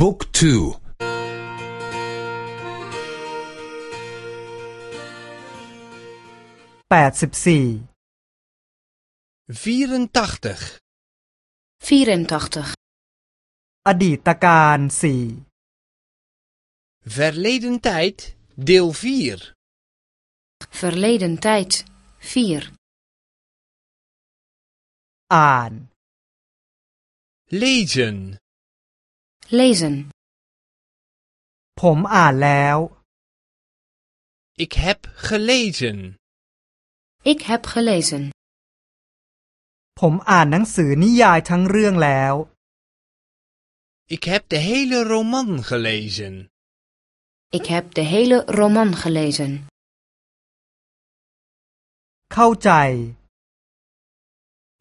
บุ๊กทู แปดสิบสี่ 84. 84. อดีตการสี่ Verleden tijd, deel 4. Verleden tijd 4. อ่าน Lezen. Lezen. ผมอ่านแล้ว Ik heb gelezen. Ik heb gelezen. ผมอ่านหนังสือนิยายทั้งเรื่องแล้ว Ik heb de hele roman gelezen. Ik heb de hele roman gelezen. เข้าใจ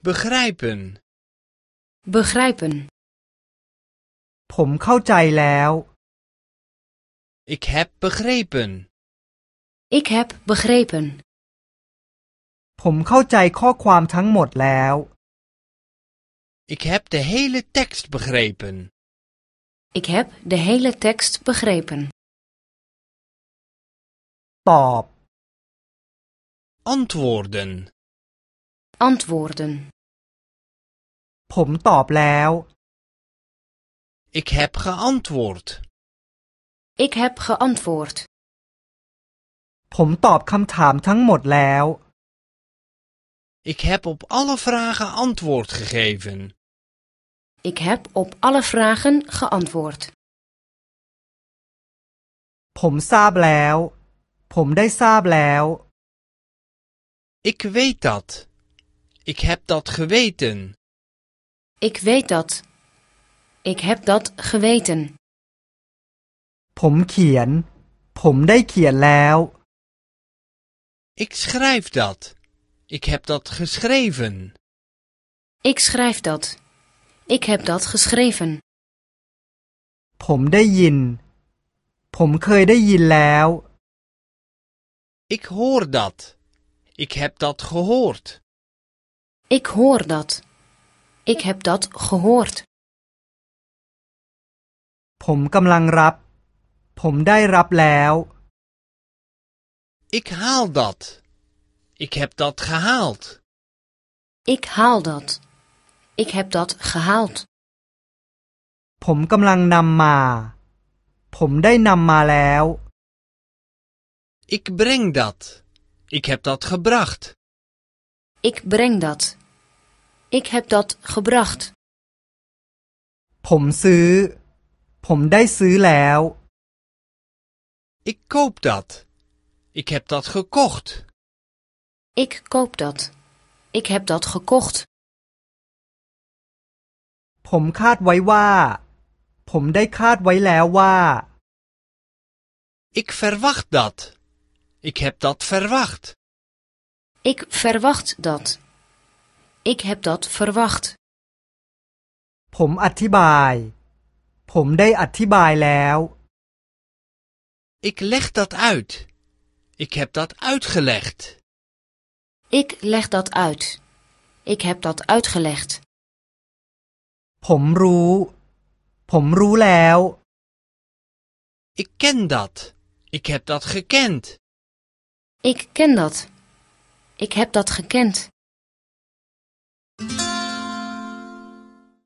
Begrijpen. Begrijpen. ผมเข้าใจแล้ว Ik heb begrepen. Ik heb begrepen. ผมเข้าใจข้อความทั้งหมดแล้ว Ik heb de hele tekst begrepen. Ik heb de hele tekst begrepen. ตอบ Antwoorden. Antwoorden. ผมตอบแล้ว Ik heb geantwoord. Ik heb geantwoord. ผมตอบคำถามทั้งหมดแล้ว Ik heb op alle vragen antwoord gegeven. Ik heb op alle vragen geantwoord. ผมทราบแล้ว ผมได้ทราบแล้ว Ik weet dat. Ik heb dat geweten. Ik weet dat. Ik heb dat geweten. ผมเขียน ผมได้เขียนแล้ว Ik schrijf dat. Ik heb dat geschreven. Ik schrijf dat. Ik heb dat geschreven. ผมได้ยิน ผมเคยได้ยินแล้ว Ik hoor dat. Ik heb dat gehoord. Ik hoor dat. Ik heb dat gehoord. ผมกำลังรับ ผมได้รับแล้ว Ik haal dat. Ik heb dat gehaald. Ik haal dat. Ik heb dat gehaald. ผมกำลังนำมา ผมได้นำมาแล้ว Ik breng dat. Ik heb dat gebracht. Ik breng dat. Ik heb dat gebracht. ผมซื้อ ผมได้ซื้อแล้ว Ik koop dat. Ik heb dat gekocht. Ik koop dat. Ik heb dat gekocht. ผมคาดไว้ว่า ผมได้คาดไว้แล้วว่า Ik verwacht dat. Ik heb dat verwacht. Ik verwacht dat. Ik heb dat verwacht. ผมอธิบาย ผมได้อธิบายแล้ว Ik leg dat uit. Ik heb dat uitgelegd. Ik leg dat uit. Ik heb dat uitgelegd. ผมรู้ ผมรู้แล้ว Ik ken dat. Ik heb dat gekend. Ik ken dat. Ik heb dat gekend.